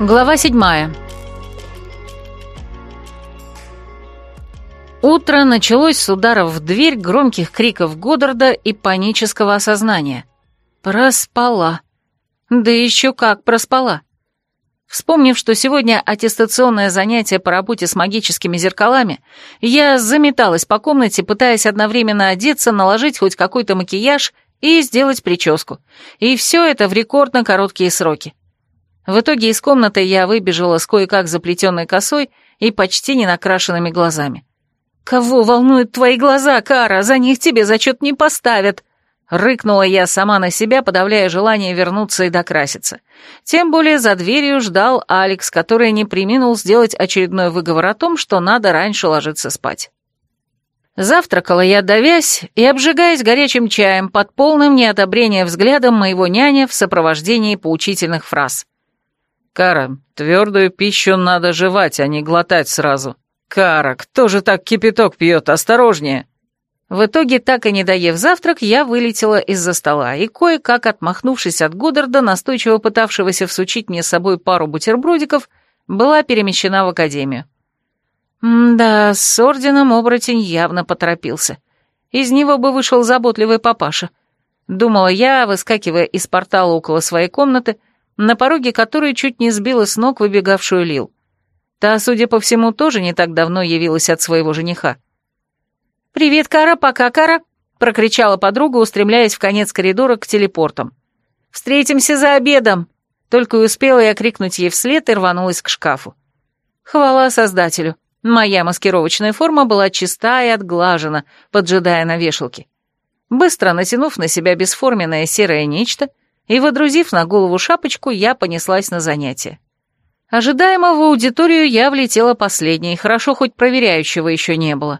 Глава седьмая. Утро началось с ударов в дверь, громких криков Годдарда и панического осознания. Проспала. Да еще как проспала. Вспомнив, что сегодня аттестационное занятие по работе с магическими зеркалами, я заметалась по комнате, пытаясь одновременно одеться, наложить хоть какой-то макияж и сделать прическу. И все это в рекордно короткие сроки. В итоге из комнаты я выбежала с кое-как заплетенной косой и почти не накрашенными глазами. «Кого волнуют твои глаза, Кара? За них тебе зачет не поставят!» Рыкнула я сама на себя, подавляя желание вернуться и докраситься. Тем более за дверью ждал Алекс, который не приминул сделать очередной выговор о том, что надо раньше ложиться спать. Завтракала я, давясь и обжигаясь горячим чаем под полным неодобрением взглядом моего няня в сопровождении поучительных фраз. «Кара, твердую пищу надо жевать, а не глотать сразу. Кара, кто же так кипяток пьет? Осторожнее!» В итоге, так и не доев завтрак, я вылетела из-за стола и, кое-как отмахнувшись от Гуддарда, настойчиво пытавшегося всучить мне с собой пару бутербродиков, была перемещена в академию. да, с орденом оборотень явно поторопился. Из него бы вышел заботливый папаша. Думала я, выскакивая из портала около своей комнаты, на пороге которой чуть не сбила с ног выбегавшую Лил. Та, судя по всему, тоже не так давно явилась от своего жениха. «Привет, Кара, пока, Кара!» — прокричала подруга, устремляясь в конец коридора к телепортам. «Встретимся за обедом!» Только и успела я крикнуть ей вслед и рванулась к шкафу. Хвала создателю. Моя маскировочная форма была чиста и отглажена, поджидая на вешалке. Быстро натянув на себя бесформенное серое нечто и водрузив на голову шапочку, я понеслась на занятие. Ожидаемо в аудиторию я влетела последней, хорошо хоть проверяющего еще не было.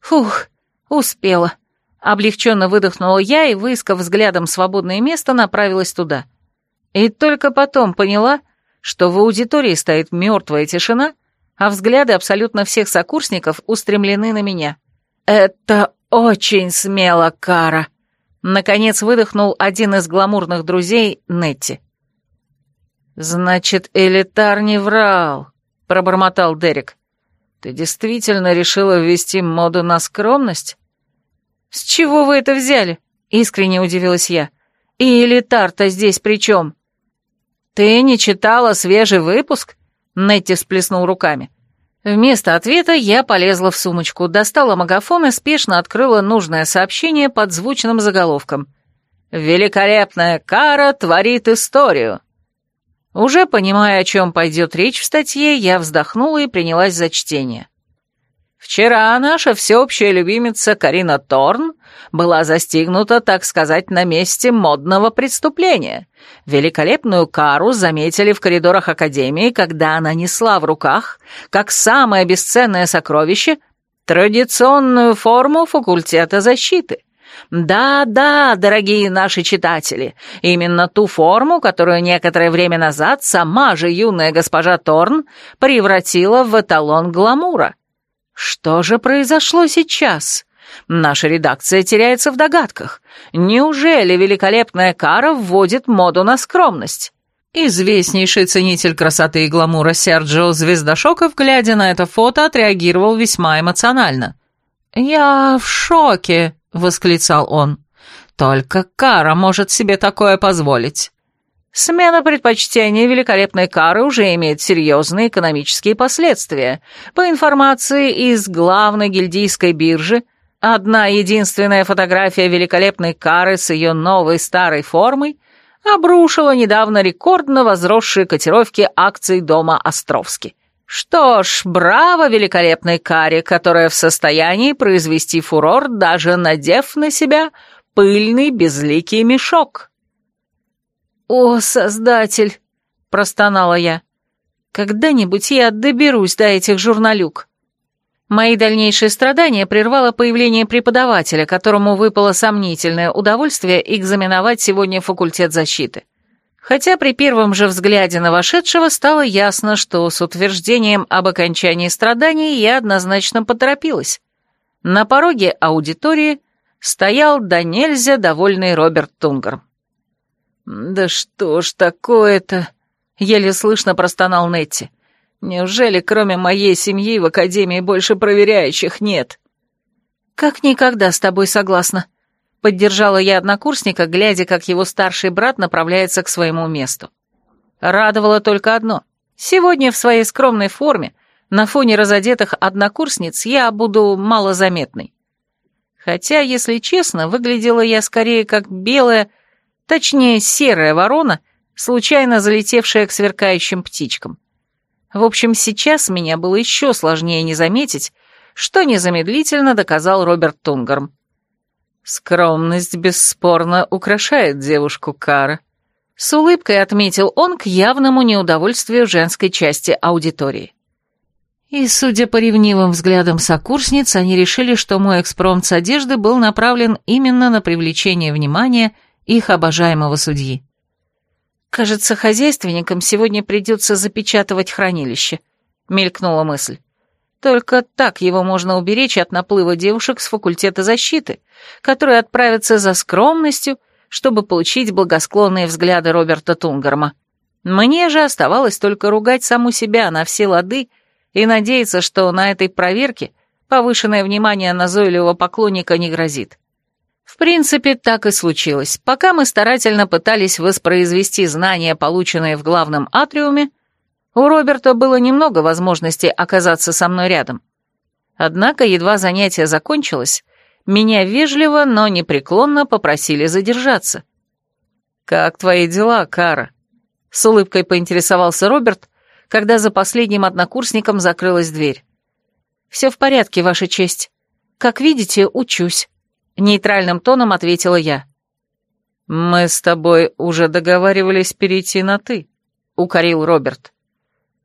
Фух, успела. Облегченно выдохнула я и, выискав взглядом свободное место, направилась туда. И только потом поняла, что в аудитории стоит мертвая тишина, а взгляды абсолютно всех сокурсников устремлены на меня. «Это очень смело, Кара!» Наконец выдохнул один из гламурных друзей Нетти. «Значит, Элитар не врал», — пробормотал Дерек. Ты действительно решила ввести моду на скромность? С чего вы это взяли? Искренне удивилась я. И элитар-то здесь при чем? Ты не читала свежий выпуск? Нетти всплеснул руками. Вместо ответа я полезла в сумочку, достала магафон и спешно открыла нужное сообщение под звучным заголовком. «Великолепная кара творит историю». Уже понимая, о чем пойдет речь в статье, я вздохнула и принялась за чтение. Вчера наша всеобщая любимица Карина Торн была застигнута, так сказать, на месте модного преступления. Великолепную кару заметили в коридорах Академии, когда она несла в руках, как самое бесценное сокровище, традиционную форму факультета защиты — да-да, дорогие наши читатели, именно ту форму, которую некоторое время назад сама же юная госпожа Торн превратила в эталон гламура. Что же произошло сейчас? Наша редакция теряется в догадках. Неужели великолепная кара вводит моду на скромность? Известнейший ценитель красоты и гламура Серджио Звездошоков, глядя на это фото, отреагировал весьма эмоционально. «Я в шоке», — восклицал он. «Только Кара может себе такое позволить». Смена предпочтений великолепной кары уже имеет серьезные экономические последствия. По информации из главной гильдийской биржи, одна единственная фотография великолепной кары с ее новой старой формой обрушила недавно рекордно возросшие котировки акций дома Островски. Что ж, браво великолепной каре, которая в состоянии произвести фурор, даже надев на себя пыльный безликий мешок. «О, Создатель!» — простонала я. «Когда-нибудь я доберусь до этих журналюк». Мои дальнейшие страдания прервало появление преподавателя, которому выпало сомнительное удовольствие экзаменовать сегодня факультет защиты. Хотя при первом же взгляде на вошедшего стало ясно, что с утверждением об окончании страданий я однозначно поторопилась. На пороге аудитории стоял до нельзя довольный Роберт Тунгер. «Да что ж такое-то?» Еле слышно простонал Нетти. Неужели кроме моей семьи в Академии больше проверяющих нет? Как никогда с тобой согласна. Поддержала я однокурсника, глядя, как его старший брат направляется к своему месту. Радовало только одно. Сегодня в своей скромной форме, на фоне разодетых однокурсниц, я буду малозаметной. Хотя, если честно, выглядела я скорее как белая, точнее серая ворона, случайно залетевшая к сверкающим птичкам. В общем, сейчас меня было еще сложнее не заметить, что незамедлительно доказал Роберт Тунгарм. «Скромность бесспорно украшает девушку Кара», — с улыбкой отметил он к явному неудовольствию женской части аудитории. И, судя по ревнивым взглядам сокурсниц, они решили, что мой экспромт с одежды был направлен именно на привлечение внимания их обожаемого судьи. «Кажется, хозяйственникам сегодня придется запечатывать хранилище», — мелькнула мысль. «Только так его можно уберечь от наплыва девушек с факультета защиты, которые отправятся за скромностью, чтобы получить благосклонные взгляды Роберта Тунгарма. Мне же оставалось только ругать саму себя на все лады и надеяться, что на этой проверке повышенное внимание назойливого поклонника не грозит. Принципе, так и случилось. Пока мы старательно пытались воспроизвести знания, полученные в главном атриуме, у Роберта было немного возможностей оказаться со мной рядом. Однако, едва занятие закончилось, меня вежливо, но непреклонно попросили задержаться. «Как твои дела, Кара?» — с улыбкой поинтересовался Роберт, когда за последним однокурсником закрылась дверь. «Все в порядке, Ваша честь. Как видите, учусь». Нейтральным тоном ответила я. «Мы с тобой уже договаривались перейти на «ты», — укорил Роберт.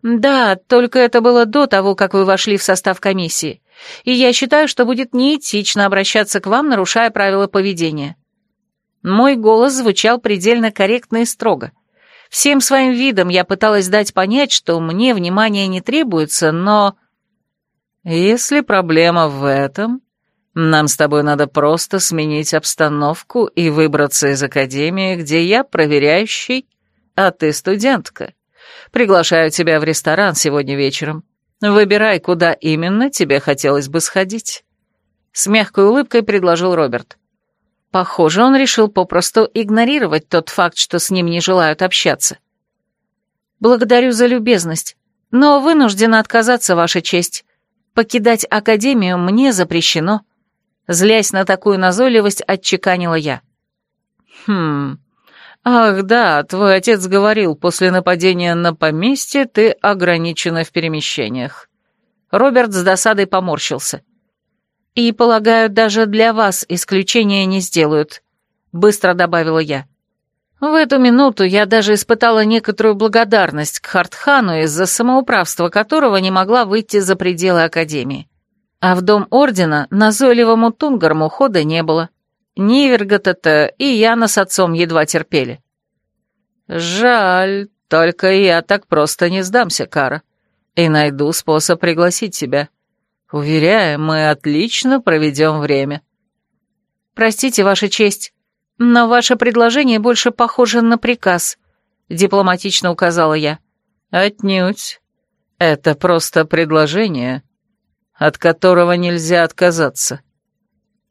«Да, только это было до того, как вы вошли в состав комиссии, и я считаю, что будет неэтично обращаться к вам, нарушая правила поведения». Мой голос звучал предельно корректно и строго. Всем своим видом я пыталась дать понять, что мне внимания не требуется, но... «Если проблема в этом, нам с тобой надо просто сменить обстановку и выбраться из академии, где я проверяющий, а ты студентка. Приглашаю тебя в ресторан сегодня вечером. Выбирай, куда именно тебе хотелось бы сходить». С мягкой улыбкой предложил Роберт. Похоже, он решил попросту игнорировать тот факт, что с ним не желают общаться. «Благодарю за любезность, но вынуждена отказаться, Ваша честь. Покидать Академию мне запрещено». Злясь на такую назойливость, отчеканила я. «Хм... Ах да, твой отец говорил, после нападения на поместье ты ограничена в перемещениях». Роберт с досадой поморщился. «И, полагаю, даже для вас исключения не сделают», — быстро добавила я. В эту минуту я даже испытала некоторую благодарность к Хартхану из-за самоуправства которого не могла выйти за пределы Академии. А в дом Ордена назойливому Тунгарму хода не было. Нивергота-то и Яна с отцом едва терпели. «Жаль, только я так просто не сдамся, Кара, и найду способ пригласить тебя. Уверяю, мы отлично проведем время». «Простите, Ваша честь, но ваше предложение больше похоже на приказ», — дипломатично указала я. «Отнюдь. Это просто предложение, от которого нельзя отказаться.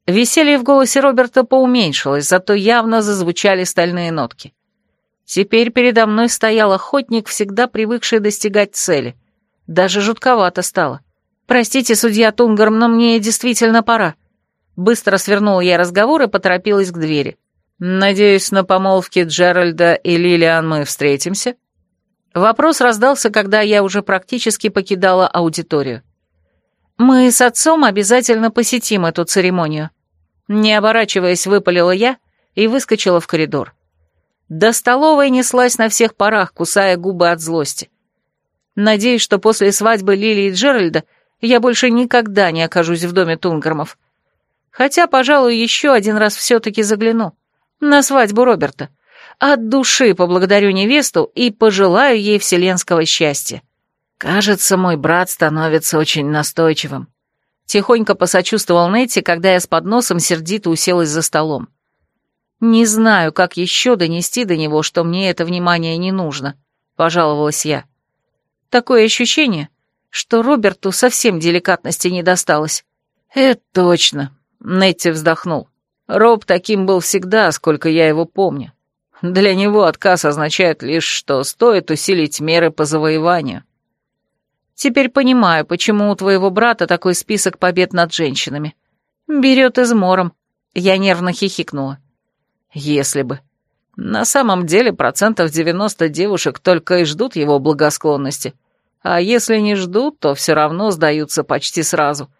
Веселье в голосе Роберта поуменьшилось, зато явно зазвучали стальные нотки. Теперь передо мной стоял охотник, всегда привыкший достигать цели. Даже жутковато стало. «Простите, судья Тунгарм, но мне действительно пора». Быстро свернула я разговор и поторопилась к двери. «Надеюсь, на помолвке Джеральда и Лилиан мы встретимся?» Вопрос раздался, когда я уже практически покидала аудиторию. Мы с отцом обязательно посетим эту церемонию. Не оборачиваясь, выпалила я и выскочила в коридор. До столовой неслась на всех парах, кусая губы от злости. Надеюсь, что после свадьбы Лили и Джеральда я больше никогда не окажусь в доме Тунгормов. Хотя, пожалуй, еще один раз все-таки загляну. На свадьбу Роберта. От души поблагодарю невесту и пожелаю ей вселенского счастья. Кажется, мой брат становится очень настойчивым. Тихонько посочувствовал Нетти, когда я с подносом сердито уселась за столом. Не знаю, как еще донести до него, что мне это внимание не нужно. — пожаловалась я. «Такое ощущение, что Роберту совсем деликатности не досталось». «Это точно», — Нетти вздохнул. «Роб таким был всегда, сколько я его помню. Для него отказ означает лишь, что стоит усилить меры по завоеванию». «Теперь понимаю, почему у твоего брата такой список побед над женщинами. Берет измором». Я нервно хихикнула. «Если бы. На самом деле процентов 90 девушек только и ждут его благосклонности. А если не ждут, то все равно сдаются почти сразу.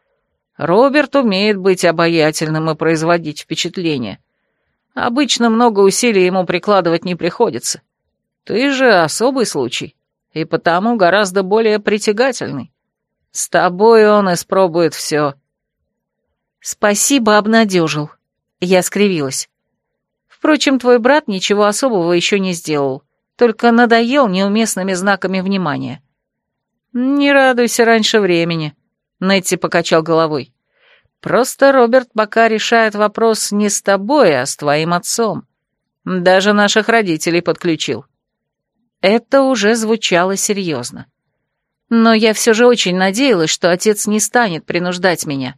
Роберт умеет быть обаятельным и производить впечатление. Обычно много усилий ему прикладывать не приходится. Ты же особый случай, и потому гораздо более притягательный. С тобой он испробует все. Спасибо, обнадежил. Я скривилась. Впрочем, твой брат ничего особого еще не сделал, только надоел неуместными знаками внимания. «Не радуйся раньше времени», — Нетти покачал головой. «Просто Роберт пока решает вопрос не с тобой, а с твоим отцом. Даже наших родителей подключил». Это уже звучало серьезно. Но я все же очень надеялась, что отец не станет принуждать меня.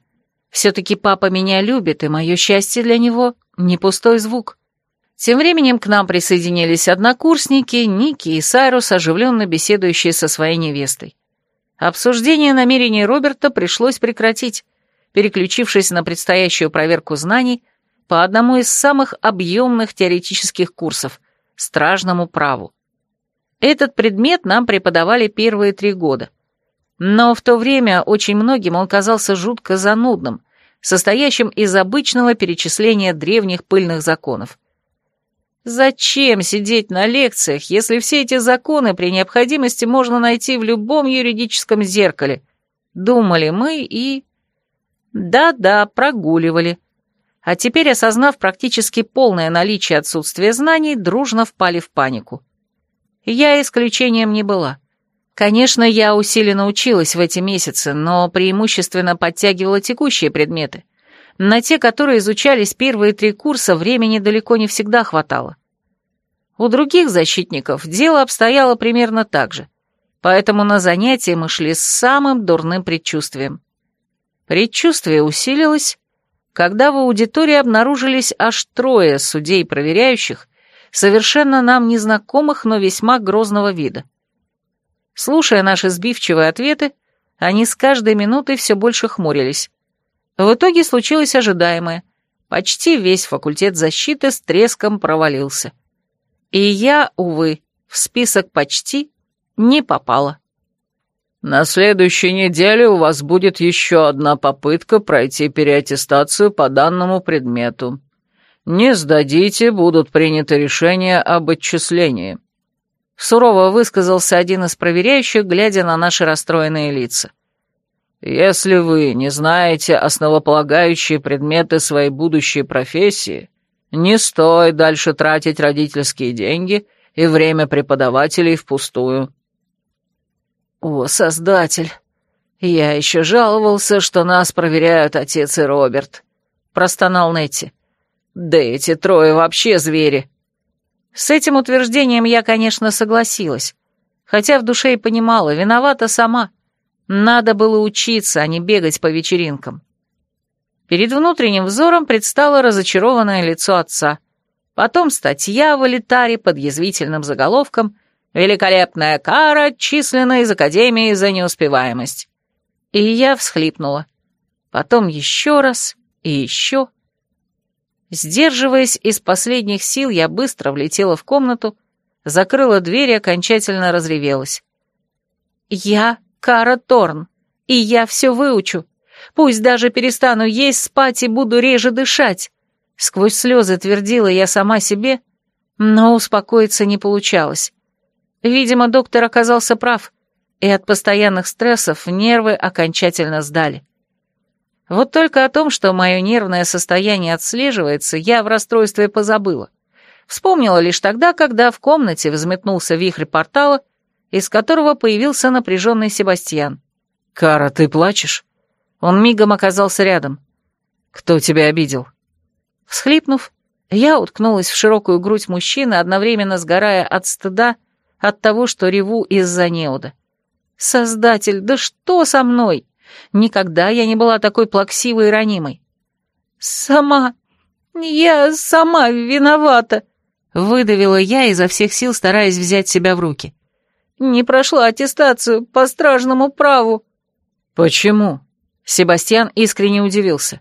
Все-таки папа меня любит, и мое счастье для него — не пустой звук. Тем временем к нам присоединились однокурсники, Ники и Сайрус, оживленно беседующие со своей невестой. Обсуждение намерений Роберта пришлось прекратить, переключившись на предстоящую проверку знаний по одному из самых объемных теоретических курсов — стражному праву. Этот предмет нам преподавали первые три года. Но в то время очень многим он казался жутко занудным, состоящим из обычного перечисления древних пыльных законов. Зачем сидеть на лекциях, если все эти законы при необходимости можно найти в любом юридическом зеркале? Думали мы и... Да-да, прогуливали. А теперь, осознав практически полное наличие отсутствия знаний, дружно впали в панику. Я исключением не была. Конечно, я усиленно училась в эти месяцы, но преимущественно подтягивала текущие предметы — на те, которые изучались первые три курса, времени далеко не всегда хватало. У других защитников дело обстояло примерно так же, поэтому на занятия мы шли с самым дурным предчувствием. Предчувствие усилилось, когда в аудитории обнаружились аж трое судей-проверяющих, совершенно нам незнакомых, но весьма грозного вида. Слушая наши сбивчивые ответы, они с каждой минутой все больше хмурились. В итоге случилось ожидаемое. Почти весь факультет защиты с треском провалился. И я, увы, в список почти не попала. На следующей неделе у вас будет еще одна попытка пройти переаттестацию по данному предмету. Не сдадите, будут приняты решения об отчислении. Сурово высказался один из проверяющих, глядя на наши расстроенные лица. Если вы не знаете основополагающие предметы своей будущей профессии, не стоит дальше тратить родительские деньги и время преподавателей впустую. О, Создатель! Я еще жаловался, что нас проверяют отец и Роберт, простонал Нетти. Да эти трое вообще звери. С этим утверждением я, конечно, согласилась, хотя в душе и понимала, виновата сама. Надо было учиться, а не бегать по вечеринкам. Перед внутренним взором предстало разочарованное лицо отца. Потом статья в элитаре под язвительным заголовком «Великолепная кара, численная из Академии за неуспеваемость». И я всхлипнула. Потом еще раз и еще. Сдерживаясь из последних сил, я быстро влетела в комнату, закрыла дверь и окончательно разревелась. «Я Кара Торн, и я все выучу. Пусть даже перестану есть, спать и буду реже дышать. Сквозь слезы твердила я сама себе, но успокоиться не получалось. Видимо, доктор оказался прав, и от постоянных стрессов нервы окончательно сдали. Вот только о том, что мое нервное состояние отслеживается, я в расстройстве позабыла. Вспомнила лишь тогда, когда в комнате взметнулся вихрь портала, из которого появился напряженный Себастьян. «Кара, ты плачешь?» Он мигом оказался рядом. «Кто тебя обидел?» Всхлипнув, я уткнулась в широкую грудь мужчины, одновременно сгорая от стыда, от того, что реву из-за неуда. Создатель, да что со мной? Никогда я не была такой плаксивой и ранимой. Сама, я сама виновата, выдавила я изо всех сил, стараясь взять себя в руки. Не прошла аттестацию по стражному праву. Почему? Себастьян искренне удивился.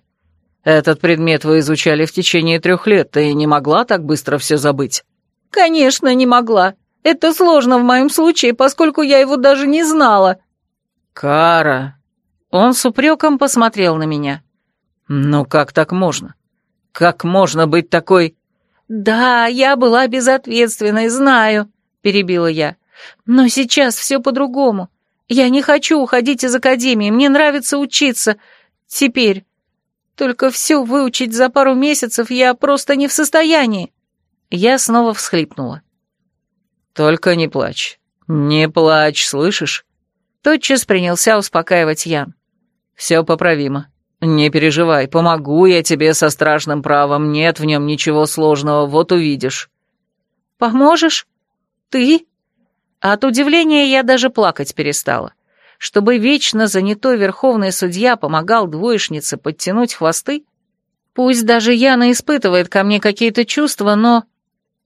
Этот предмет вы изучали в течение трех лет, ты не могла так быстро все забыть? Конечно, не могла. Это сложно в моем случае, поскольку я его даже не знала. Кара. Он с упреком посмотрел на меня. Ну как так можно? Как можно быть такой... Да, я была безответственной, знаю, перебила я. Но сейчас все по-другому. Я не хочу уходить из академии, мне нравится учиться. Теперь. Только все выучить за пару месяцев я просто не в состоянии. Я снова всхлипнула. «Только не плачь. Не плачь, слышишь?» Тотчас принялся успокаивать Ян. «Все поправимо. Не переживай, помогу я тебе со страшным правом, нет в нем ничего сложного, вот увидишь». «Поможешь? Ты?» От удивления я даже плакать перестала. Чтобы вечно занятой верховный судья помогал двоечнице подтянуть хвосты? Пусть даже Яна испытывает ко мне какие-то чувства, но...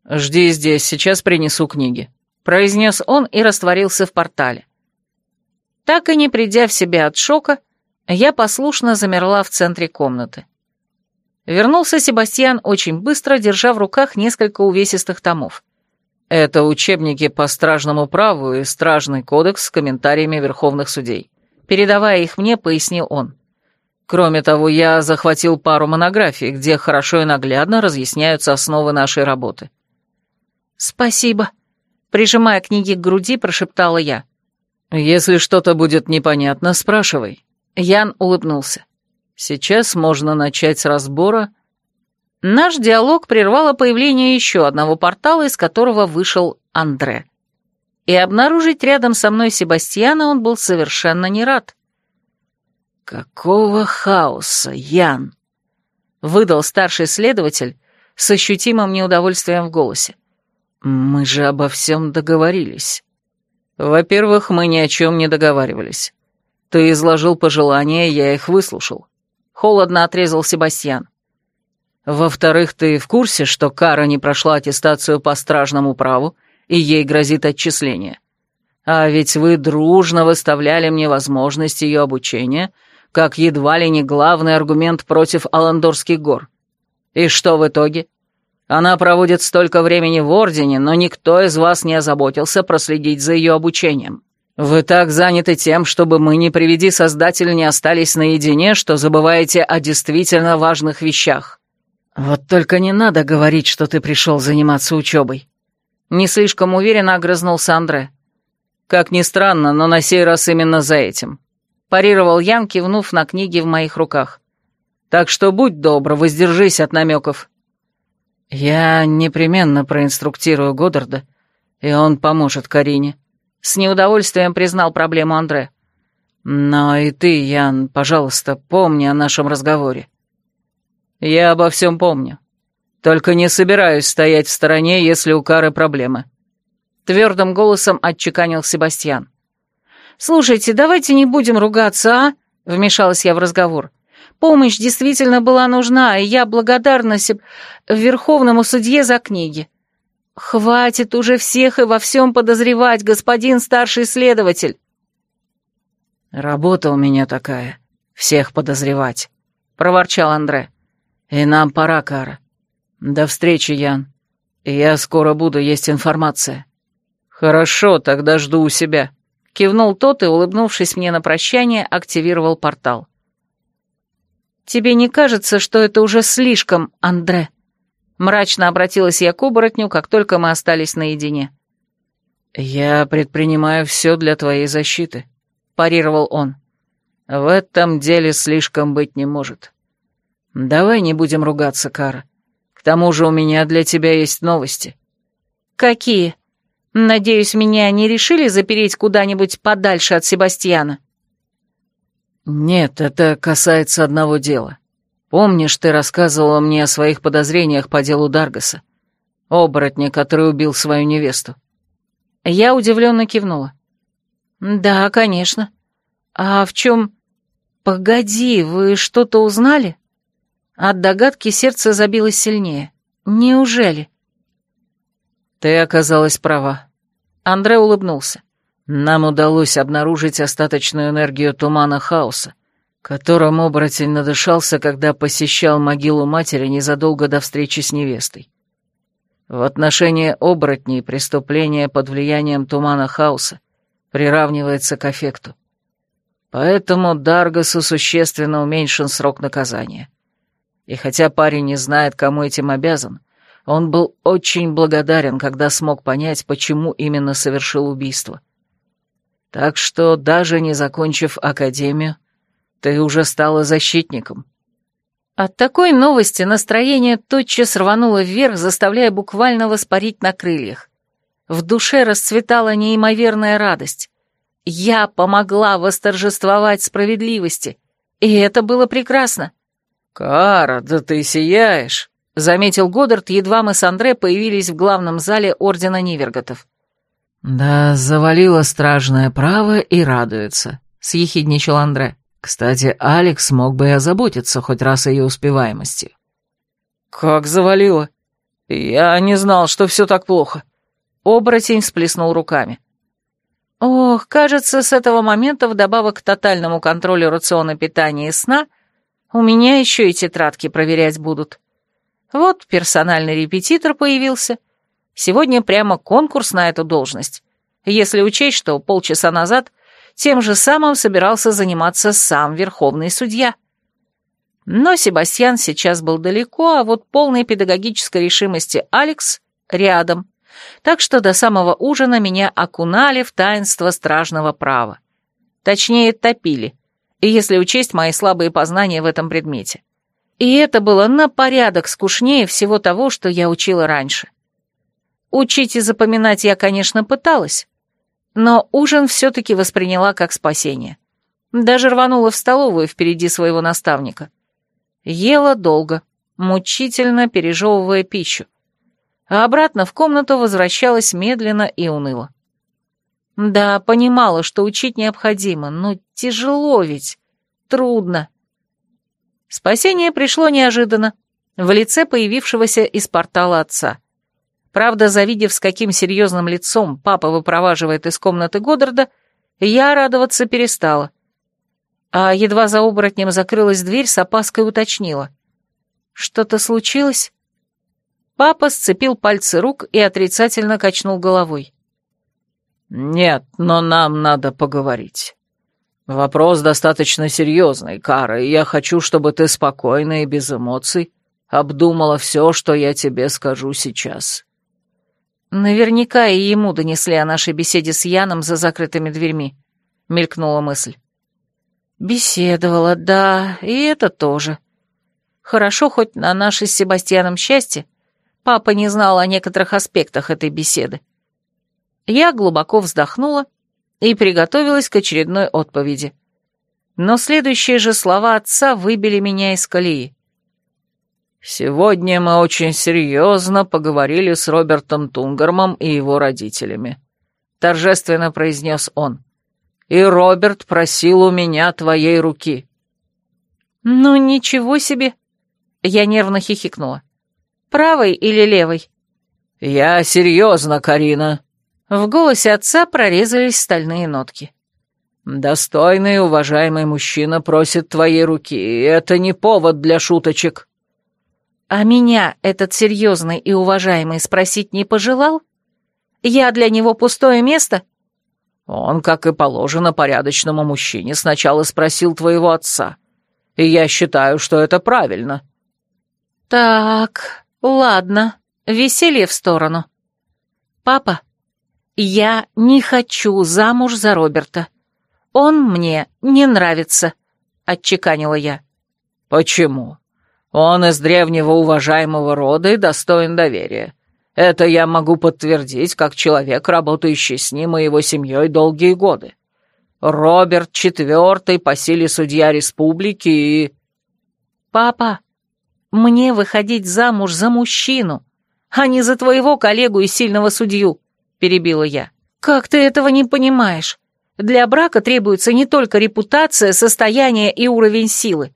«Жди здесь, сейчас принесу книги», — произнес он и растворился в портале. Так и не придя в себя от шока, я послушно замерла в центре комнаты. Вернулся Себастьян очень быстро, держа в руках несколько увесистых томов. Это учебники по стражному праву и стражный кодекс с комментариями верховных судей. Передавая их мне, пояснил он. Кроме того, я захватил пару монографий, где хорошо и наглядно разъясняются основы нашей работы. «Спасибо», — прижимая книги к груди, прошептала я. «Если что-то будет непонятно, спрашивай». Ян улыбнулся. «Сейчас можно начать с разбора Наш диалог прервало появление еще одного портала, из которого вышел Андре. И обнаружить рядом со мной Себастьяна он был совершенно не рад. «Какого хаоса, Ян?» — выдал старший следователь с ощутимым неудовольствием в голосе. «Мы же обо всем договорились». «Во-первых, мы ни о чем не договаривались. Ты изложил пожелания, я их выслушал». Холодно отрезал Себастьян. Во-вторых, ты в курсе, что Кара не прошла аттестацию по стражному праву, и ей грозит отчисление? А ведь вы дружно выставляли мне возможность ее обучения, как едва ли не главный аргумент против Аландорских гор. И что в итоге? Она проводит столько времени в Ордене, но никто из вас не озаботился проследить за ее обучением. Вы так заняты тем, чтобы мы, не приведи Создатель, не остались наедине, что забываете о действительно важных вещах. «Вот только не надо говорить, что ты пришел заниматься учебой». Не слишком уверенно огрызнулся Андре. «Как ни странно, но на сей раз именно за этим», — парировал Ян, кивнув на книги в моих руках. «Так что будь добр, воздержись от намеков». «Я непременно проинструктирую Годдарда, и он поможет Карине», — с неудовольствием признал проблему Андре. «Но и ты, Ян, пожалуйста, помни о нашем разговоре». «Я обо всем помню. Только не собираюсь стоять в стороне, если у Кары проблемы». Твердым голосом отчеканил Себастьян. «Слушайте, давайте не будем ругаться, а?» — вмешалась я в разговор. «Помощь действительно была нужна, и я благодарна Себ... Верховному судье за книги. Хватит уже всех и во всем подозревать, господин старший следователь». «Работа у меня такая, всех подозревать», — проворчал Андре. «И нам пора, Кара. До встречи, Ян. Я скоро буду, есть информация». «Хорошо, тогда жду у себя», — кивнул тот и, улыбнувшись мне на прощание, активировал портал. «Тебе не кажется, что это уже слишком, Андре?» Мрачно обратилась я к оборотню, как только мы остались наедине. «Я предпринимаю все для твоей защиты», — парировал он. «В этом деле слишком быть не может. «Давай не будем ругаться, Кара. К тому же у меня для тебя есть новости». «Какие? Надеюсь, меня не решили запереть куда-нибудь подальше от Себастьяна?» «Нет, это касается одного дела. Помнишь, ты рассказывала мне о своих подозрениях по делу Даргаса? Оборотня, который убил свою невесту?» Я удивленно кивнула. «Да, конечно. А в чем...» «Погоди, вы что-то узнали?» От догадки сердце забилось сильнее. «Неужели?» «Ты оказалась права». Андре улыбнулся. «Нам удалось обнаружить остаточную энергию тумана хаоса, которым оборотень надышался, когда посещал могилу матери незадолго до встречи с невестой. В отношении оборотней преступление под влиянием тумана хаоса приравнивается к эффекту. Поэтому Даргасу существенно уменьшен срок наказания. И хотя парень не знает, кому этим обязан, он был очень благодарен, когда смог понять, почему именно совершил убийство. Так что, даже не закончив академию, ты уже стала защитником. От такой новости настроение тотчас рвануло вверх, заставляя буквально воспарить на крыльях. В душе расцветала неимоверная радость. Я помогла восторжествовать справедливости, и это было прекрасно. «Кара, да ты сияешь!» — заметил Годдард, едва мы с Андре появились в главном зале Ордена Ниверготов. «Да, завалило стражное право и радуется», — съехидничал Андре. «Кстати, Алекс мог бы и озаботиться хоть раз ее успеваемости». «Как завалило? Я не знал, что все так плохо». Оборотень всплеснул руками. Ох, кажется, с этого момента вдобавок к тотальному контролю рациона питания и сна у меня еще и тетрадки проверять будут. Вот персональный репетитор появился. Сегодня прямо конкурс на эту должность. Если учесть, что полчаса назад тем же самым собирался заниматься сам верховный судья. Но Себастьян сейчас был далеко, а вот полной педагогической решимости Алекс рядом. Так что до самого ужина меня окунали в таинство стражного права. Точнее, топили, если учесть мои слабые познания в этом предмете. И это было на порядок скучнее всего того, что я учила раньше. Учить и запоминать я, конечно, пыталась, но ужин все-таки восприняла как спасение. Даже рванула в столовую впереди своего наставника. Ела долго, мучительно пережевывая пищу, а обратно в комнату возвращалась медленно и уныло. Да, понимала, что учить необходимо, но тяжело ведь, трудно. Спасение пришло неожиданно, в лице появившегося из портала отца — Правда, завидев, с каким серьезным лицом папа выпроваживает из комнаты Годдарда, я радоваться перестала. А едва за оборотнем закрылась дверь, с опаской уточнила. «Что-то случилось?» Папа сцепил пальцы рук и отрицательно качнул головой. «Нет, но нам надо поговорить. Вопрос достаточно серьезный, Кара, и я хочу, чтобы ты спокойно и без эмоций обдумала все, что я тебе скажу сейчас». Наверняка и ему донесли о нашей беседе с Яном за закрытыми дверьми, мелькнула мысль. Беседовала, да, и это тоже. Хорошо, хоть на наше с Себастьяном счастье папа не знал о некоторых аспектах этой беседы. Я глубоко вздохнула и приготовилась к очередной отповеди. Но следующие же слова отца выбили меня из колеи. «Сегодня мы очень серьезно поговорили с Робертом Тунгермом и его родителями», — торжественно произнес он. «И Роберт просил у меня твоей руки». «Ну, ничего себе!» — я нервно хихикнула. «Правой или левой?» «Я серьезно, Карина». В голосе отца прорезались стальные нотки. «Достойный и уважаемый мужчина просит твоей руки, и это не повод для шуточек». А меня этот серьезный и уважаемый спросить не пожелал? Я для него пустое место? Он, как и положено порядочному мужчине, сначала спросил твоего отца. И я считаю, что это правильно. Так, ладно, веселье в сторону. Папа, я не хочу замуж за Роберта. Он мне не нравится, отчеканила я. Почему? Он из древнего уважаемого рода и достоин доверия. Это я могу подтвердить, как человек, работающий с ним и его семьей долгие годы. Роберт четвертый по силе судья республики и... Папа, мне выходить замуж за мужчину, а не за твоего коллегу и сильного судью, перебила я. «Как ты этого не понимаешь? Для брака требуется не только репутация, состояние и уровень силы.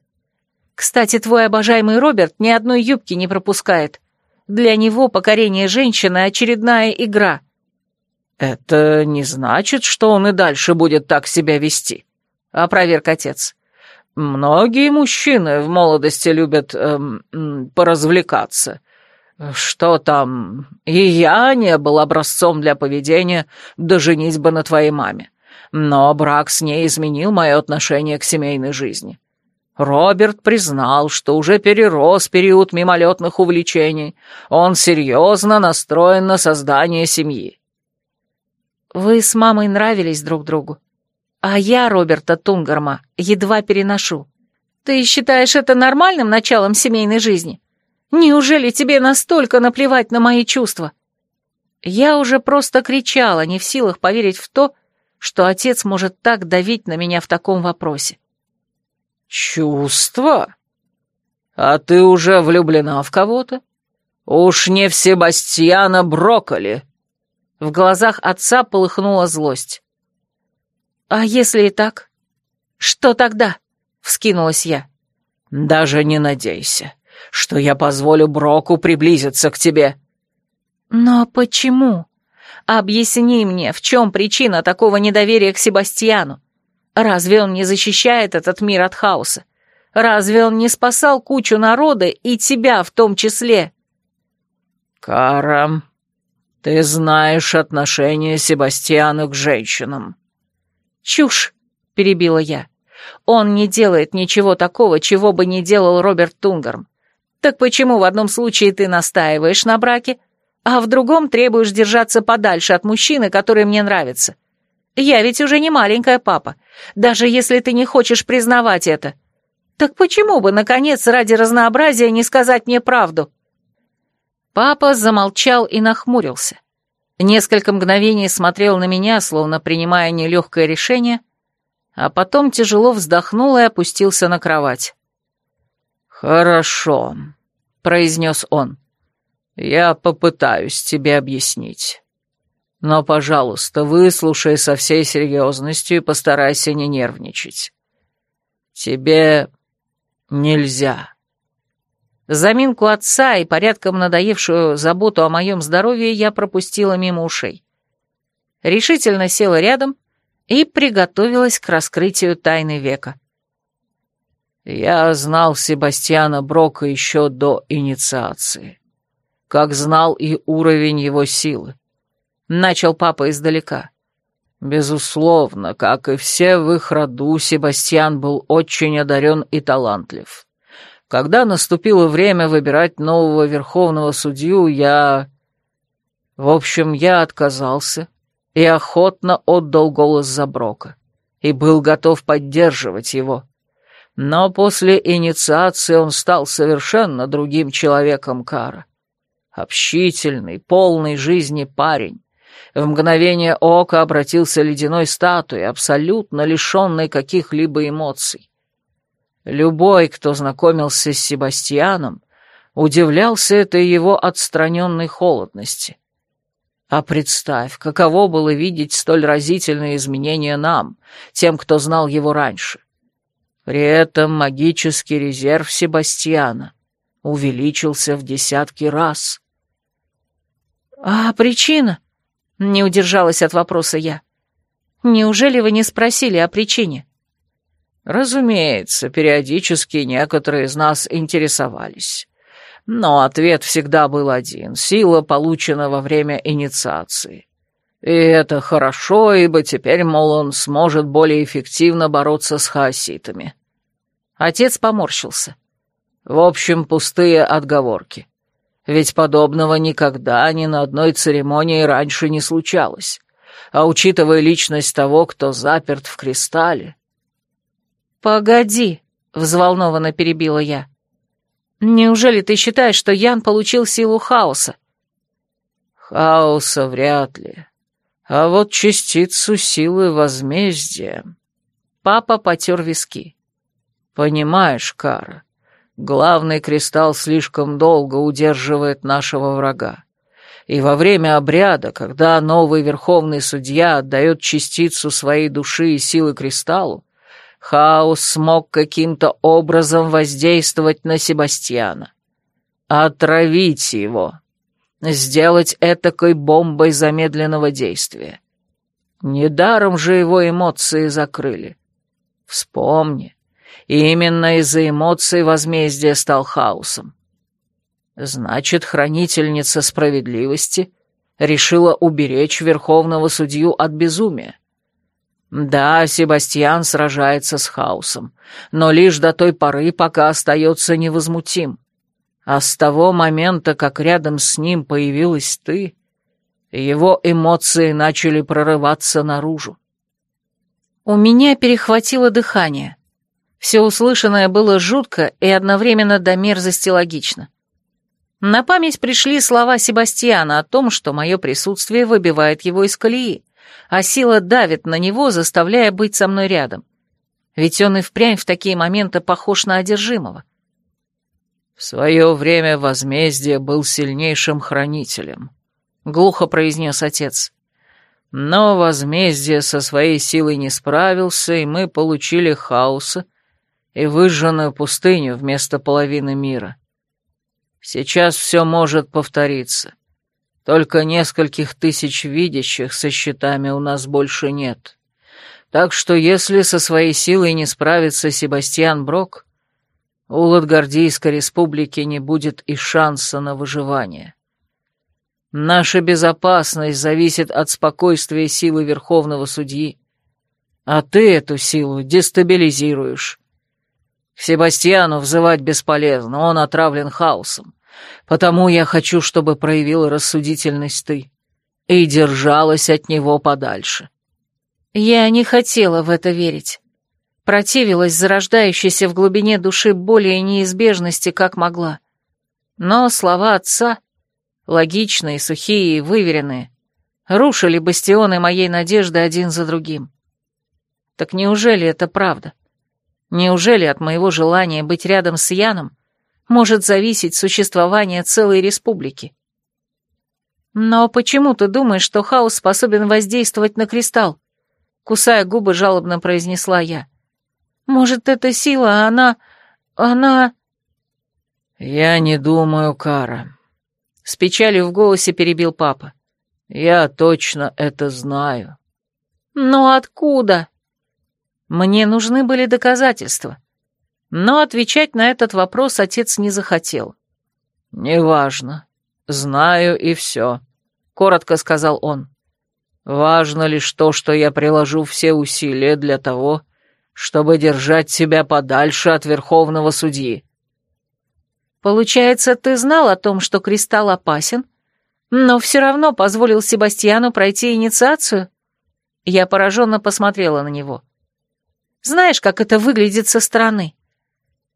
Кстати, твой обожаемый Роберт ни одной юбки не пропускает. Для него покорение женщины — очередная игра». «Это не значит, что он и дальше будет так себя вести», — опроверг отец. «Многие мужчины в молодости любят эм, поразвлекаться. Что там, и я не был образцом для поведения до женитьбы на твоей маме. Но брак с ней изменил мое отношение к семейной жизни. Роберт признал, что уже перерос период мимолетных увлечений. Он серьезно настроен на создание семьи. Вы с мамой нравились друг другу. А я Роберта Тунгарма едва переношу. Ты считаешь это нормальным началом семейной жизни? Неужели тебе настолько наплевать на мои чувства? Я уже просто кричала, не в силах поверить в то, что отец может так давить на меня в таком вопросе. «Чувства? А ты уже влюблена в кого-то? Уж не в Себастьяна Брокколи?» В глазах отца полыхнула злость. «А если и так? Что тогда?» — вскинулась я. «Даже не надейся, что я позволю Броку приблизиться к тебе». «Но почему? Объясни мне, в чем причина такого недоверия к Себастьяну? Разве он не защищает этот мир от хаоса? Разве он не спасал кучу народа и тебя в том числе?» «Кара, ты знаешь отношение Себастьяна к женщинам». «Чушь!» — перебила я. «Он не делает ничего такого, чего бы не делал Роберт Тунгарм. Так почему в одном случае ты настаиваешь на браке, а в другом требуешь держаться подальше от мужчины, который мне нравится? Я ведь уже не маленькая папа, даже если ты не хочешь признавать это. Так почему бы, наконец, ради разнообразия не сказать мне правду?» Папа замолчал и нахмурился. Несколько мгновений смотрел на меня, словно принимая нелегкое решение, а потом тяжело вздохнул и опустился на кровать. «Хорошо», — произнес он. «Я попытаюсь тебе объяснить. Но, пожалуйста, выслушай со всей серьезностью и постарайся не нервничать. Тебе нельзя». Заминку отца и порядком надоевшую заботу о моем здоровье я пропустила мимо ушей. Решительно села рядом и приготовилась к раскрытию тайны века. Я знал Себастьяна Брока еще до инициации, как знал и уровень его силы. Начал папа издалека. Безусловно, как и все в их роду, Себастьян был очень одарен и талантлив. Когда наступило время выбирать нового верховного судью, я... В общем, я отказался и охотно отдал голос за Брока, и был готов поддерживать его. Но после инициации он стал совершенно другим человеком Кара. Общительный, полный жизни парень. В мгновение ока обратился ледяной статуей, абсолютно лишенной каких-либо эмоций. Любой, кто знакомился с Себастьяном, удивлялся этой его отстраненной холодности. А представь, каково было видеть столь разительные изменения нам, тем, кто знал его раньше. При этом магический резерв Себастьяна увеличился в десятки раз. «А причина?» — не удержалась от вопроса я. «Неужели вы не спросили о причине?» Разумеется, периодически некоторые из нас интересовались. Но ответ всегда был один — сила получена во время инициации. И это хорошо, ибо теперь, мол, он сможет более эффективно бороться с хаоситами. Отец поморщился. В общем, пустые отговорки. Ведь подобного никогда ни на одной церемонии раньше не случалось. А учитывая личность того, кто заперт в кристалле, «Погоди», — взволнованно перебила я. «Неужели ты считаешь, что Ян получил силу хаоса?» «Хаоса вряд ли. А вот частицу силы возмездия...» Папа потер виски. «Понимаешь, Кара, главный кристалл слишком долго удерживает нашего врага. И во время обряда, когда новый верховный судья отдает частицу своей души и силы кристаллу, Хаос смог каким-то образом воздействовать на Себастьяна. Отравить его. Сделать этакой бомбой замедленного действия. Недаром же его эмоции закрыли. Вспомни, именно из-за эмоций возмездие стал хаосом. Значит, хранительница справедливости решила уберечь верховного судью от безумия. Да, Себастьян сражается с хаосом, но лишь до той поры, пока остается невозмутим. А с того момента, как рядом с ним появилась ты, его эмоции начали прорываться наружу. У меня перехватило дыхание. Все услышанное было жутко и одновременно до мерзости логично. На память пришли слова Себастьяна о том, что мое присутствие выбивает его из колеи, а сила давит на него, заставляя быть со мной рядом. Ведь он и впрямь в такие моменты похож на одержимого. «В свое время возмездие был сильнейшим хранителем», — глухо произнес отец. «Но возмездие со своей силой не справился, и мы получили хаоса и выжженную пустыню вместо половины мира. Сейчас все может повториться». Только нескольких тысяч видящих со щитами у нас больше нет. Так что если со своей силой не справится Себастьян Брок, у Латгардийской республики не будет и шанса на выживание. Наша безопасность зависит от спокойствия силы Верховного Судьи, а ты эту силу дестабилизируешь. Себастьяну взывать бесполезно, он отравлен хаосом. Потому я хочу, чтобы проявила рассудительность ты и держалась от него подальше». Я не хотела в это верить. Противилась зарождающейся в глубине души более неизбежности, как могла. Но слова отца, логичные, сухие и выверенные, рушили бастионы моей надежды один за другим. Так неужели это правда? Неужели от моего желания быть рядом с Яном может зависеть существование целой республики. Но почему ты думаешь, что хаос способен воздействовать на кристалл? Кусая губы, жалобно произнесла я. Может, эта сила, она... она... Я не думаю, Кара. С печалью в голосе перебил папа. Я точно это знаю. Но откуда? Мне нужны были доказательства. Но отвечать на этот вопрос отец не захотел. «Неважно. Знаю и все», — коротко сказал он. «Важно лишь то, что я приложу все усилия для того, чтобы держать себя подальше от верховного судьи». «Получается, ты знал о том, что кристалл опасен, но все равно позволил Себастьяну пройти инициацию?» Я пораженно посмотрела на него. «Знаешь, как это выглядит со стороны?»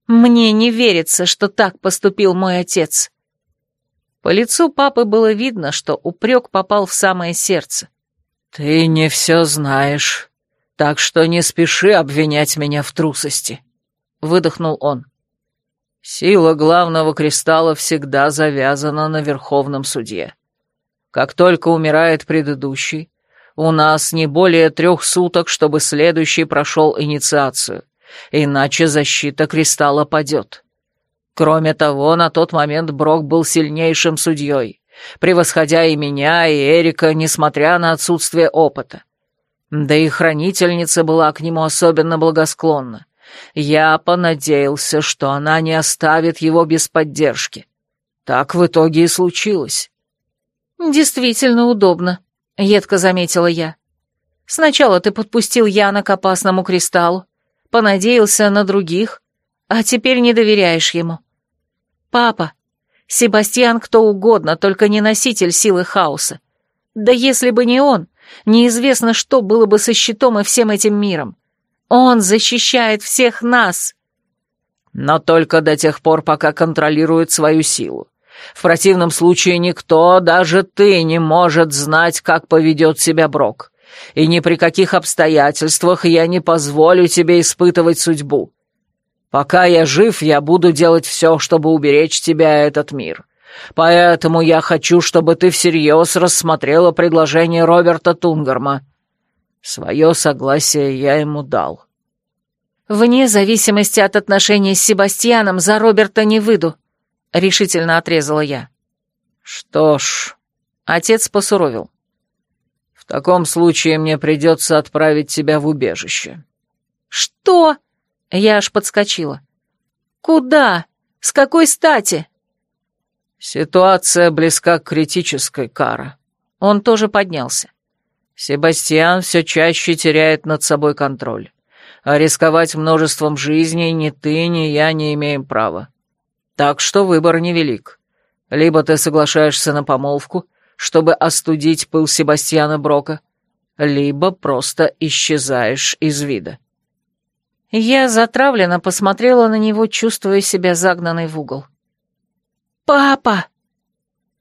Мне не верится, что так поступил мой отец. По лицу папы было видно, что упрек попал в самое сердце. «Ты не все знаешь, так что не спеши обвинять меня в трусости», — выдохнул он. «Сила главного кристалла всегда завязана на Верховном Суде. Как только умирает предыдущий, у нас не более трех суток, чтобы следующий прошел инициацию иначе защита кристалла падет. Кроме того, на тот момент Брок был сильнейшим судьей, превосходя и меня, и Эрика, несмотря на отсутствие опыта. Да и хранительница была к нему особенно благосклонна. Я понадеялся, что она не оставит его без поддержки. Так в итоге и случилось. «Действительно удобно», — едко заметила я. «Сначала ты подпустил Яна к опасному кристаллу, понадеялся на других, а теперь не доверяешь ему. Папа, Себастьян кто угодно, только не носитель силы хаоса. Да если бы не он, неизвестно, что было бы со щитом и всем этим миром. Он защищает всех нас. Но только до тех пор, пока контролирует свою силу. В противном случае никто, даже ты, не может знать, как поведет себя Брок и ни при каких обстоятельствах я не позволю тебе испытывать судьбу. Пока я жив, я буду делать все, чтобы уберечь тебя, этот мир. Поэтому я хочу, чтобы ты всерьез рассмотрела предложение Роберта Тунгарма. Свое согласие я ему дал». «Вне зависимости от отношений с Себастьяном за Роберта не выйду», — решительно отрезала я. «Что ж...» — отец посуровил. «В таком случае мне придется отправить тебя в убежище». «Что?» — я аж подскочила. «Куда? С какой стати?» «Ситуация близка к критической, Кара». Он тоже поднялся. «Себастьян все чаще теряет над собой контроль а рисковать множеством жизней ни ты, ни я не имеем права. Так что выбор невелик. Либо ты соглашаешься на помолвку, чтобы остудить пыл Себастьяна Брока, либо просто исчезаешь из вида. Я затравленно посмотрела на него, чувствуя себя загнанной в угол. «Папа!»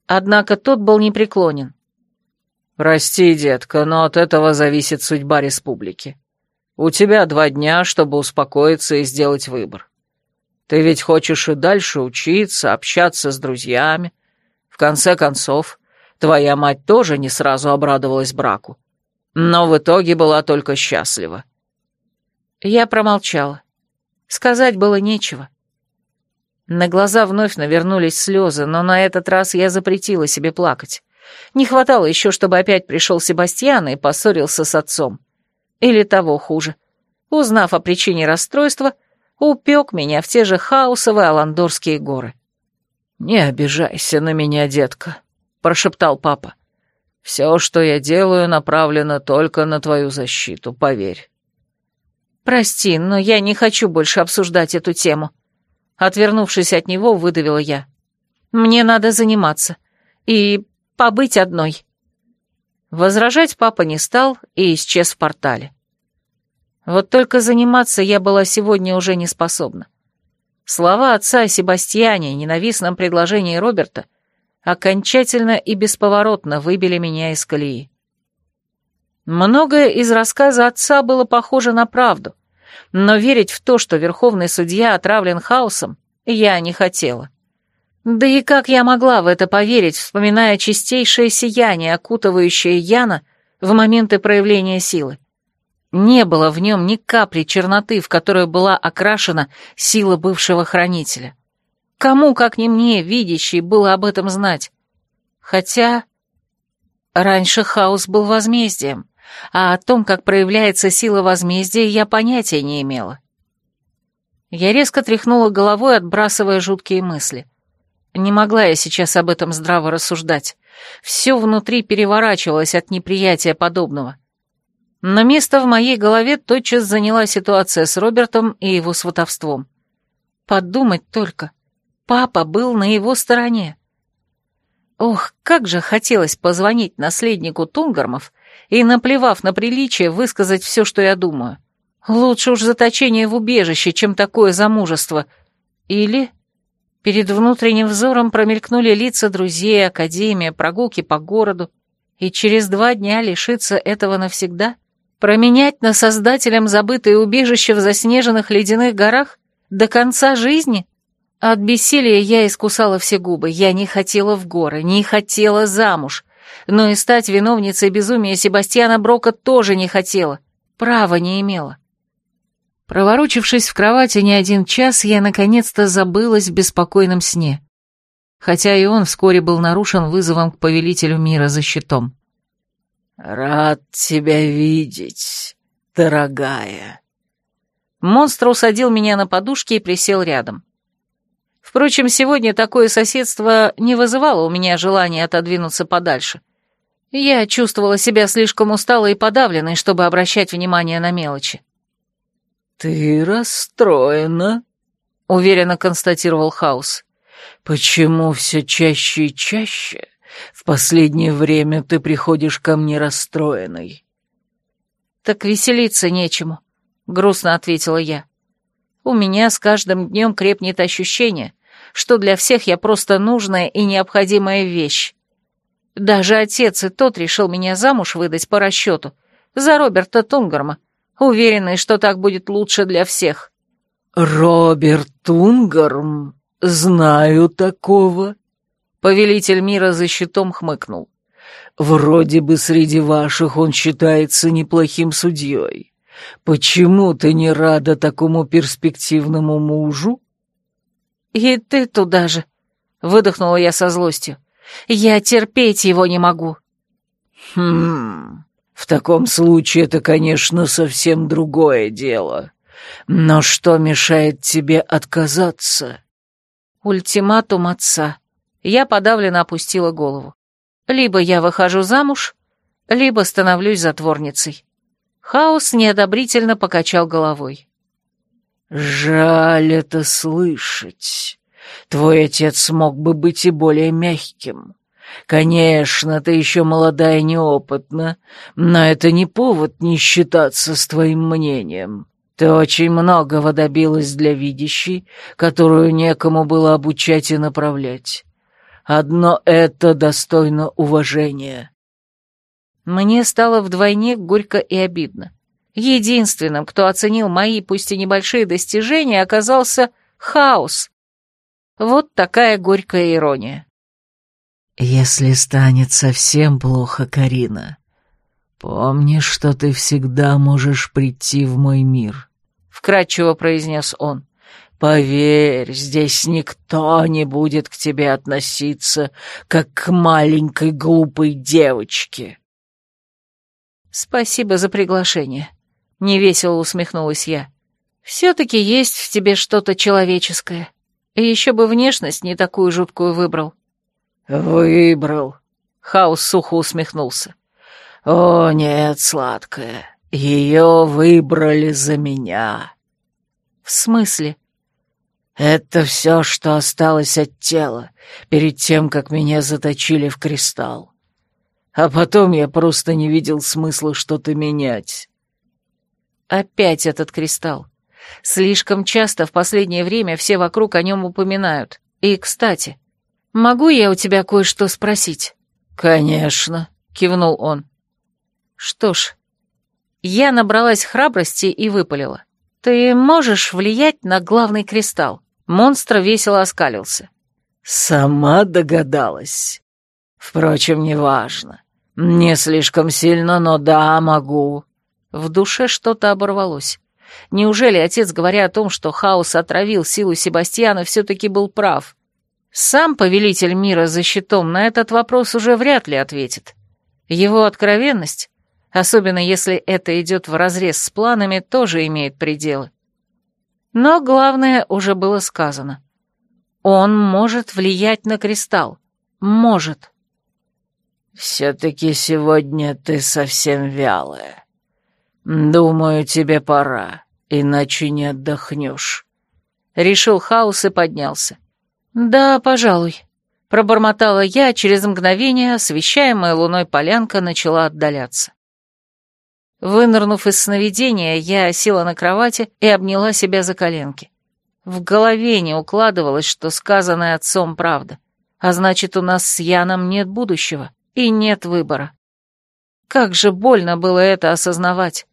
Однако тот был непреклонен. «Прости, детка, но от этого зависит судьба республики. У тебя два дня, чтобы успокоиться и сделать выбор. Ты ведь хочешь и дальше учиться, общаться с друзьями. В конце концов, твоя мать тоже не сразу обрадовалась браку. Но в итоге была только счастлива. Я промолчала. Сказать было нечего. На глаза вновь навернулись слезы, но на этот раз я запретила себе плакать. Не хватало еще, чтобы опять пришел Себастьян и поссорился с отцом. Или того хуже. Узнав о причине расстройства, упек меня в те же хаосовые Аландорские горы. «Не обижайся на меня, детка», — прошептал папа. «Все, что я делаю, направлено только на твою защиту, поверь». «Прости, но я не хочу больше обсуждать эту тему». Отвернувшись от него, выдавила я. «Мне надо заниматься. И побыть одной». Возражать папа не стал и исчез в портале. Вот только заниматься я была сегодня уже не способна. Слова отца о Себастьяне, ненавистном предложении Роберта, окончательно и бесповоротно выбили меня из колеи. Многое из рассказа отца было похоже на правду, но верить в то, что верховный судья отравлен хаосом, я не хотела. Да и как я могла в это поверить, вспоминая чистейшее сияние, окутывающее Яна в моменты проявления силы? Не было в нем ни капли черноты, в которую была окрашена сила бывшего хранителя. Кому, как не мне, видящий, было об этом знать? Хотя... Раньше хаос был возмездием, а о том, как проявляется сила возмездия, я понятия не имела. Я резко тряхнула головой, отбрасывая жуткие мысли — не могла я сейчас об этом здраво рассуждать. Все внутри переворачивалось от неприятия подобного. Но место в моей голове тотчас заняла ситуация с Робертом и его сватовством. Подумать только. Папа был на его стороне. Ох, как же хотелось позвонить наследнику Тунгармов и, наплевав на приличие, высказать все, что я думаю. Лучше уж заточение в убежище, чем такое замужество. Или... Перед внутренним взором промелькнули лица друзей, академия, прогулки по городу, и через два дня лишиться этого навсегда? Променять на создателем забытое убежище в заснеженных ледяных горах? До конца жизни? От бессилия я искусала все губы. Я не хотела в горы, не хотела замуж. Но и стать виновницей безумия Себастьяна Брока тоже не хотела. Права не имела. Проворочившись в кровати не один час, я наконец-то забылась в беспокойном сне. Хотя и он вскоре был нарушен вызовом к повелителю мира за щитом. «Рад тебя видеть, дорогая». Монстр усадил меня на подушке и присел рядом. Впрочем, сегодня такое соседство не вызывало у меня желания отодвинуться подальше. Я чувствовала себя слишком усталой и подавленной, чтобы обращать внимание на мелочи. «Ты расстроена», — уверенно констатировал Хаус. «Почему все чаще и чаще в последнее время ты приходишь ко мне расстроенной?» «Так веселиться нечему», — грустно ответила я. «У меня с каждым днем крепнет ощущение, что для всех я просто нужная и необходимая вещь. Даже отец и тот решил меня замуж выдать по расчету за Роберта Тунгарма, уверенный, что так будет лучше для всех». «Роберт Тунгарм? Знаю такого», — Повелитель мира за щитом хмыкнул. «Вроде бы среди ваших он считается неплохим судьей. Почему ты не рада такому перспективному мужу?» «И ты туда же», — выдохнула я со злостью. «Я терпеть его не могу». «Хм, в таком случае это, конечно, совсем другое дело. Но что мешает тебе отказаться?» Ультиматум отца. Я подавленно опустила голову. Либо я выхожу замуж, либо становлюсь затворницей. Хаос неодобрительно покачал головой. «Жаль это слышать. Твой отец мог бы быть и более мягким. Конечно, ты еще молодая и неопытна, но это не повод не считаться с твоим мнением. Ты очень многого добилась для видящей, которую некому было обучать и направлять. Одно это достойно уважения». Мне стало вдвойне горько и обидно. Единственным, кто оценил мои, пусть и небольшие достижения, оказался хаос. Вот такая горькая ирония. «Если станет совсем плохо, Карина, помни, что ты всегда можешь прийти в мой мир», — вкратчиво произнес он. «Поверь, здесь никто не будет к тебе относиться, как к маленькой глупой девочке». «Спасибо за приглашение», — невесело усмехнулась я. «Все-таки есть в тебе что-то человеческое. И еще бы внешность не такую жуткую выбрал». «Выбрал», — Хаус сухо усмехнулся. «О, нет, сладкая, ее выбрали за меня». «В смысле?» «Это все, что осталось от тела, перед тем, как меня заточили в кристалл. А потом я просто не видел смысла что-то менять». Опять этот кристалл. Слишком часто в последнее время все вокруг о нем упоминают. И, кстати, могу я у тебя кое-что спросить? «Конечно», — кивнул он. Что ж, я набралась храбрости и выпалила. «Ты можешь влиять на главный кристалл?» Монстр весело оскалился. «Сама догадалась. Впрочем, неважно. Не слишком сильно, но да, могу. В душе что-то оборвалось. Неужели отец, говоря о том, что хаос отравил силу Себастьяна, все-таки был прав? Сам повелитель мира за щитом на этот вопрос уже вряд ли ответит. Его откровенность, особенно если это идет вразрез с планами, тоже имеет пределы. Но главное уже было сказано. Он может влиять на кристалл. Может. «Все-таки сегодня ты совсем вялая», «Думаю, тебе пора, иначе не отдохнешь», — решил Хаус и поднялся. «Да, пожалуй», — пробормотала я, через мгновение освещаемая луной полянка начала отдаляться. Вынырнув из сновидения, я села на кровати и обняла себя за коленки. В голове не укладывалось, что сказанное отцом правда, а значит, у нас с Яном нет будущего и нет выбора. Как же больно было это осознавать.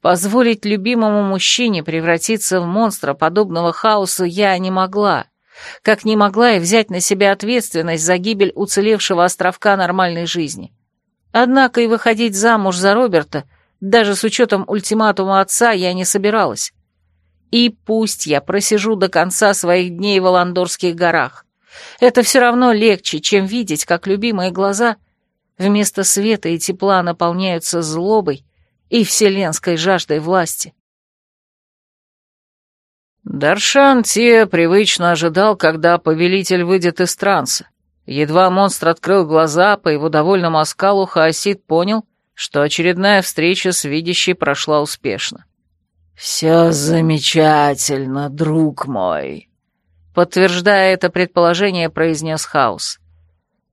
Позволить любимому мужчине превратиться в монстра, подобного хаосу, я не могла. Как не могла и взять на себя ответственность за гибель уцелевшего островка нормальной жизни. Однако и выходить замуж за Роберта, даже с учетом ультиматума отца, я не собиралась. И пусть я просижу до конца своих дней в Аландорских горах. Это все равно легче, чем видеть, как любимые глаза вместо света и тепла наполняются злобой и вселенской жаждой власти. Даршан Те привычно ожидал, когда повелитель выйдет из транса. Едва монстр открыл глаза, по его довольному оскалу Хаосид понял, что очередная встреча с видящей прошла успешно. «Все замечательно, друг мой», — подтверждая это предположение, произнес Хаос.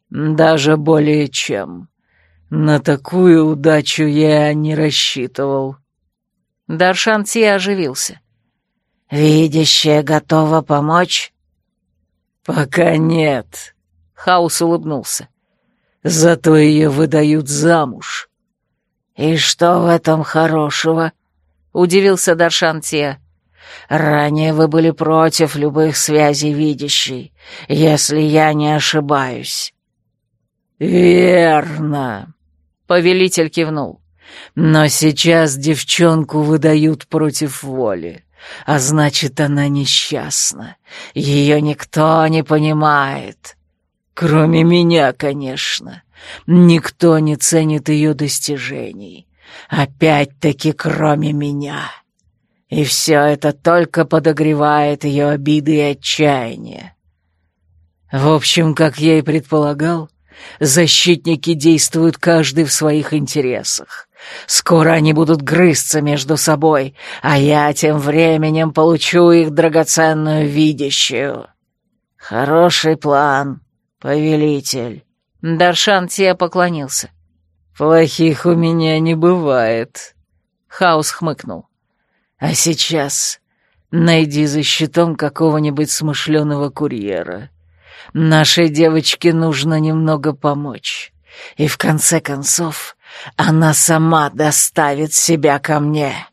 «Даже более чем. На такую удачу я не рассчитывал. Даршан Ти оживился. «Видящая готова помочь?» «Пока нет», — Хаус улыбнулся. «Зато ее выдают замуж». «И что в этом хорошего?» — удивился Даршан Тия. Ранее вы были против любых связей видящей, если я не ошибаюсь». «Верно», — повелитель кивнул. «Но сейчас девчонку выдают против воли, а значит, она несчастна. Ее никто не понимает. Кроме меня, конечно. Никто не ценит ее достижений. Опять-таки, кроме меня. И все это только подогревает ее обиды и отчаяние. В общем, как я и предполагал, защитники действуют каждый в своих интересах. Скоро они будут грызться между собой, а я тем временем получу их драгоценную видящую. Хороший план, повелитель. Даршан тебе поклонился. «Плохих у меня не бывает», — Хаус хмыкнул. «А сейчас найди за щитом какого-нибудь смышленого курьера. Нашей девочке нужно немного помочь. И в конце концов она сама доставит себя ко мне».